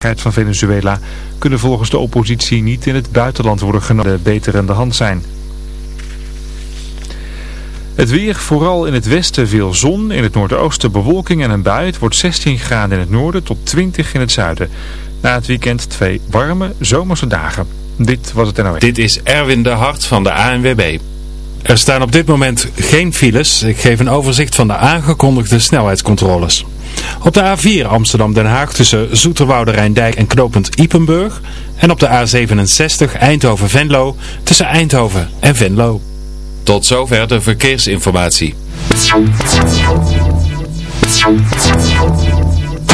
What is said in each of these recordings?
van Venezuela kunnen volgens de oppositie niet in het buitenland worden genomen beter in de hand zijn. Het weer, vooral in het westen veel zon, in het noordoosten bewolking en een bui. Het wordt 16 graden in het noorden tot 20 in het zuiden. Na het weekend twee warme zomerse dagen. Dit was het NOS. Dit is Erwin de Hart van de ANWB. Er staan op dit moment geen files. Ik geef een overzicht van de aangekondigde snelheidscontroles. Op de A4 Amsterdam-Den Haag tussen Zoeterwoude Rijndijk en knooppunt Ipenburg. En op de A67 Eindhoven-Venlo tussen Eindhoven en Venlo. Tot zover de verkeersinformatie.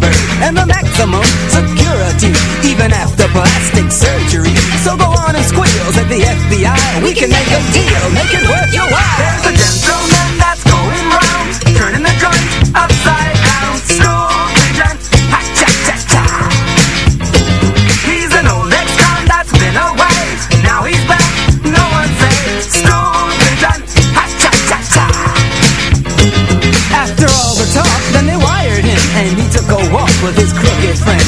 Thunderbird and the maximum security, even after plastic surgery. So go on and squeal, at the FBI, we can make a deal, make it worth your while.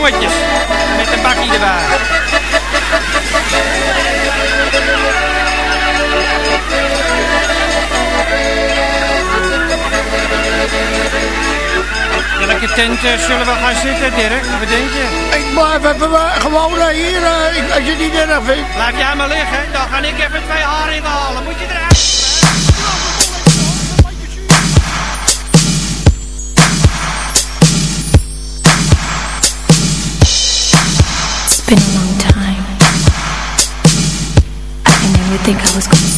jongetjes. Met een bakkie erbij. Welke tent eh, zullen we gaan zitten, Dirk? Wat denk je? Ik blijf even eh, gewoon eh, hier, als je niet erg vindt. Laat jij maar liggen, dan ga ik even twee haren halen. Moet je eruit? been a long time. I never think I was going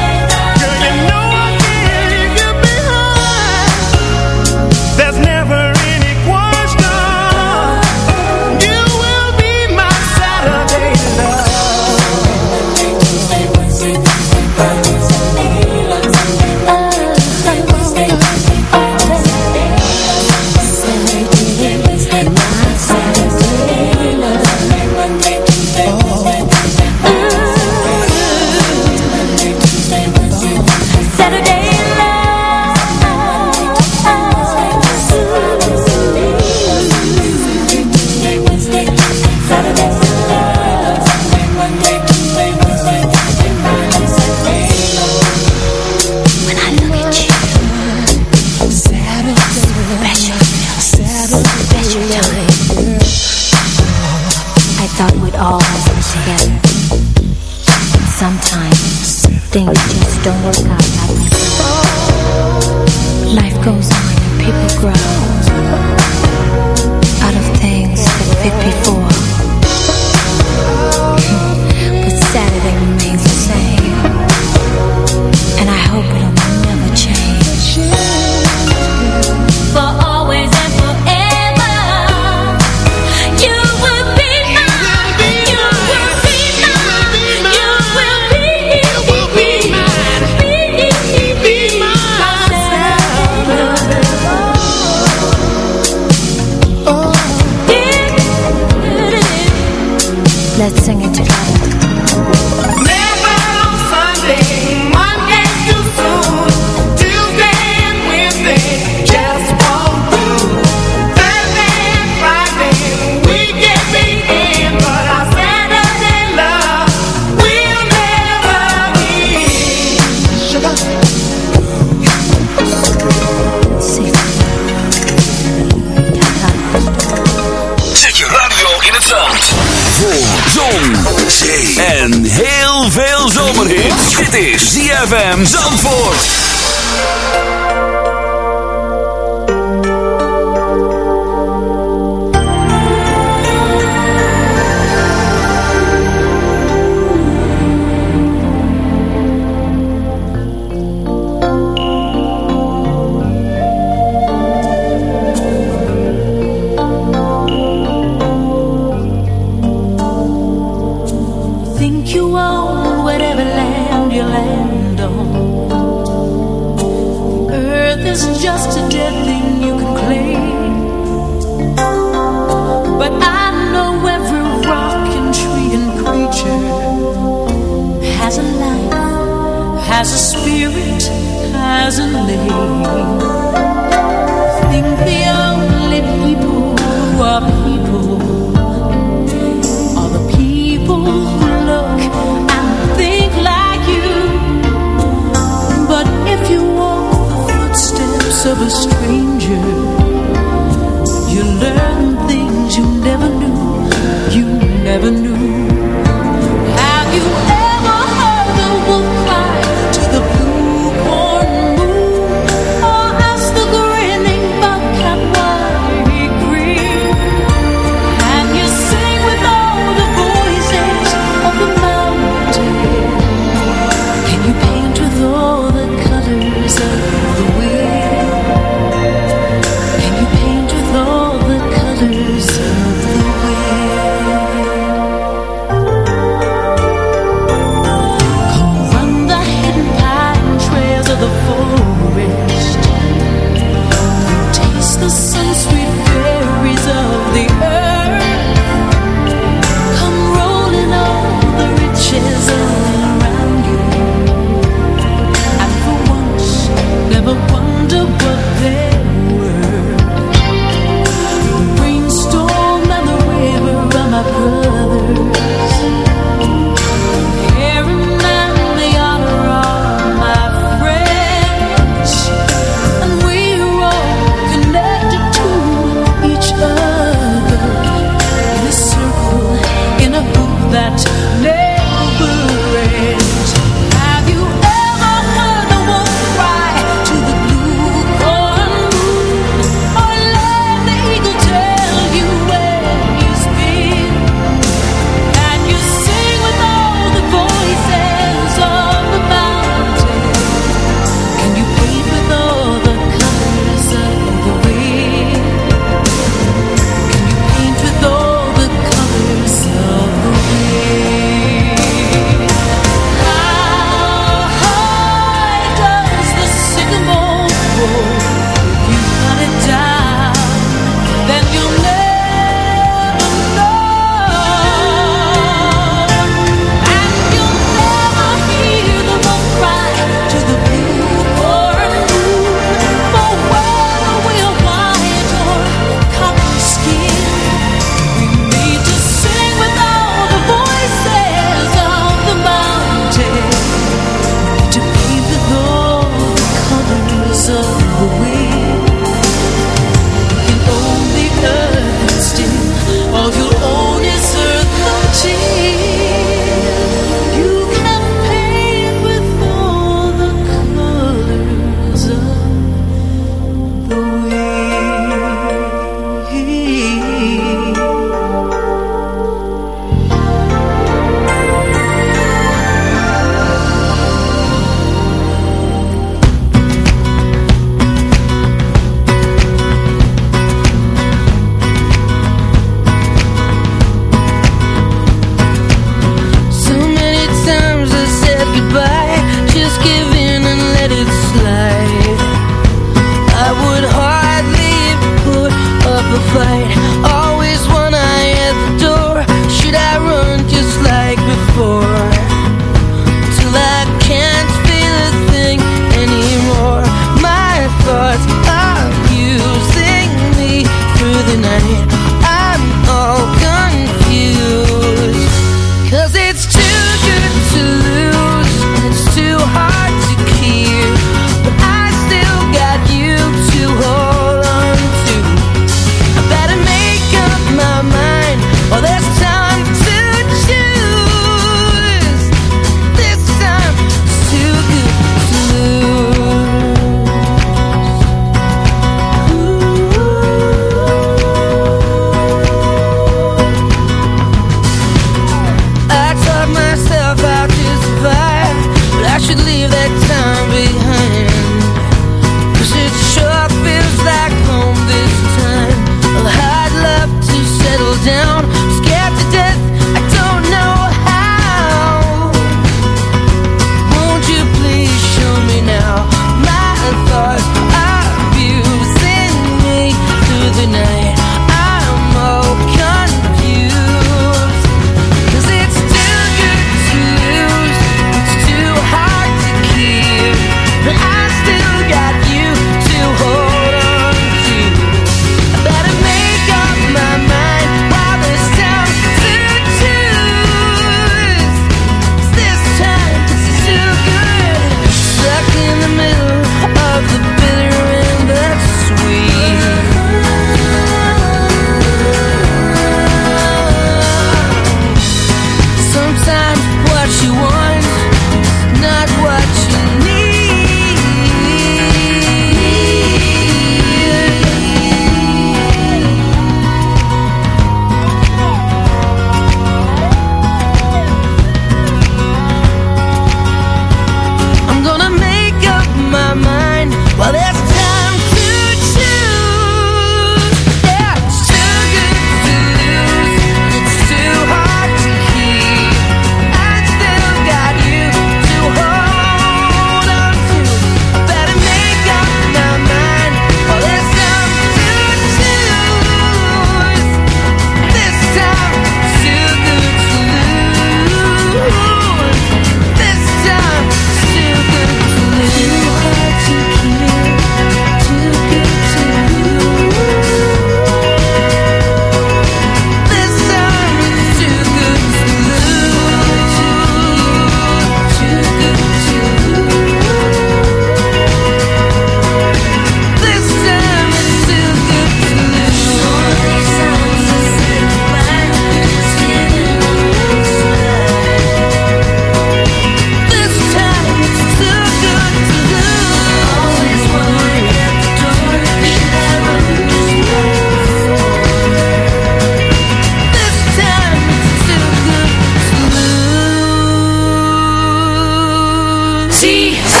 See.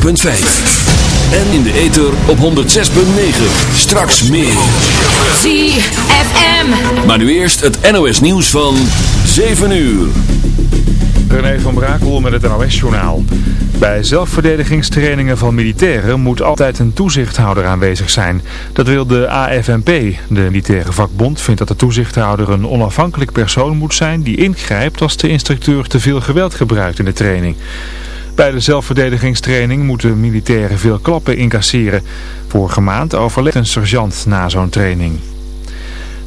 104.5. En in de ether op 106.9. Straks meer. ZFM. Maar nu eerst het NOS nieuws van 7 uur. René van Brakel met het NOS-journaal. Bij zelfverdedigingstrainingen van militairen moet altijd een toezichthouder aanwezig zijn. Dat wil de AFNP. De militaire vakbond vindt dat de toezichthouder een onafhankelijk persoon moet zijn die ingrijpt als de instructeur te veel geweld gebruikt in de training. Bij de zelfverdedigingstraining moeten militairen veel klappen incasseren. Vorige maand overleed een sergeant na zo'n training.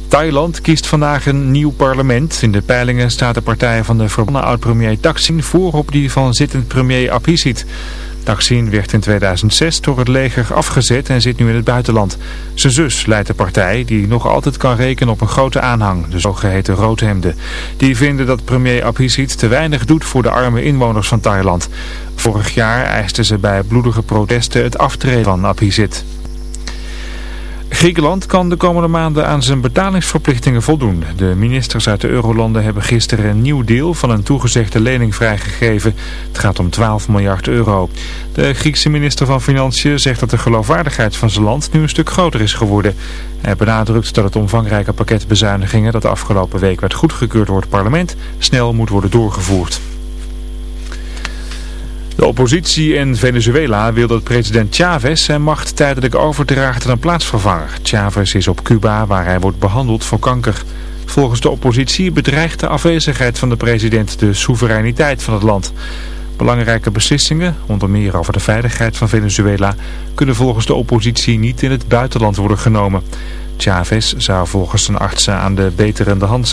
Thailand kiest vandaag een nieuw parlement. In de peilingen staat de partij van de verbannen oud-premier Thaksin voor op die van zittend premier Abhisit. Thaksin werd in 2006 door het leger afgezet en zit nu in het buitenland. Zijn zus leidt de partij die nog altijd kan rekenen op een grote aanhang, de zogeheten roodhemden. Die vinden dat premier Abhisit te weinig doet voor de arme inwoners van Thailand. Vorig jaar eisten ze bij bloedige protesten het aftreden van Abhisit. Griekenland kan de komende maanden aan zijn betalingsverplichtingen voldoen. De ministers uit de eurolanden hebben gisteren een nieuw deel van een toegezegde lening vrijgegeven. Het gaat om 12 miljard euro. De Griekse minister van Financiën zegt dat de geloofwaardigheid van zijn land nu een stuk groter is geworden. Hij benadrukt dat het omvangrijke pakket bezuinigingen dat de afgelopen week werd goedgekeurd door het parlement snel moet worden doorgevoerd. De oppositie in Venezuela wil dat president Chavez zijn macht tijdelijk overdraagt aan een plaatsvervanger. Chavez is op Cuba waar hij wordt behandeld voor kanker. Volgens de oppositie bedreigt de afwezigheid van de president de soevereiniteit van het land. Belangrijke beslissingen, onder meer over de veiligheid van Venezuela, kunnen volgens de oppositie niet in het buitenland worden genomen. Chavez zou volgens zijn artsen aan de beterende hand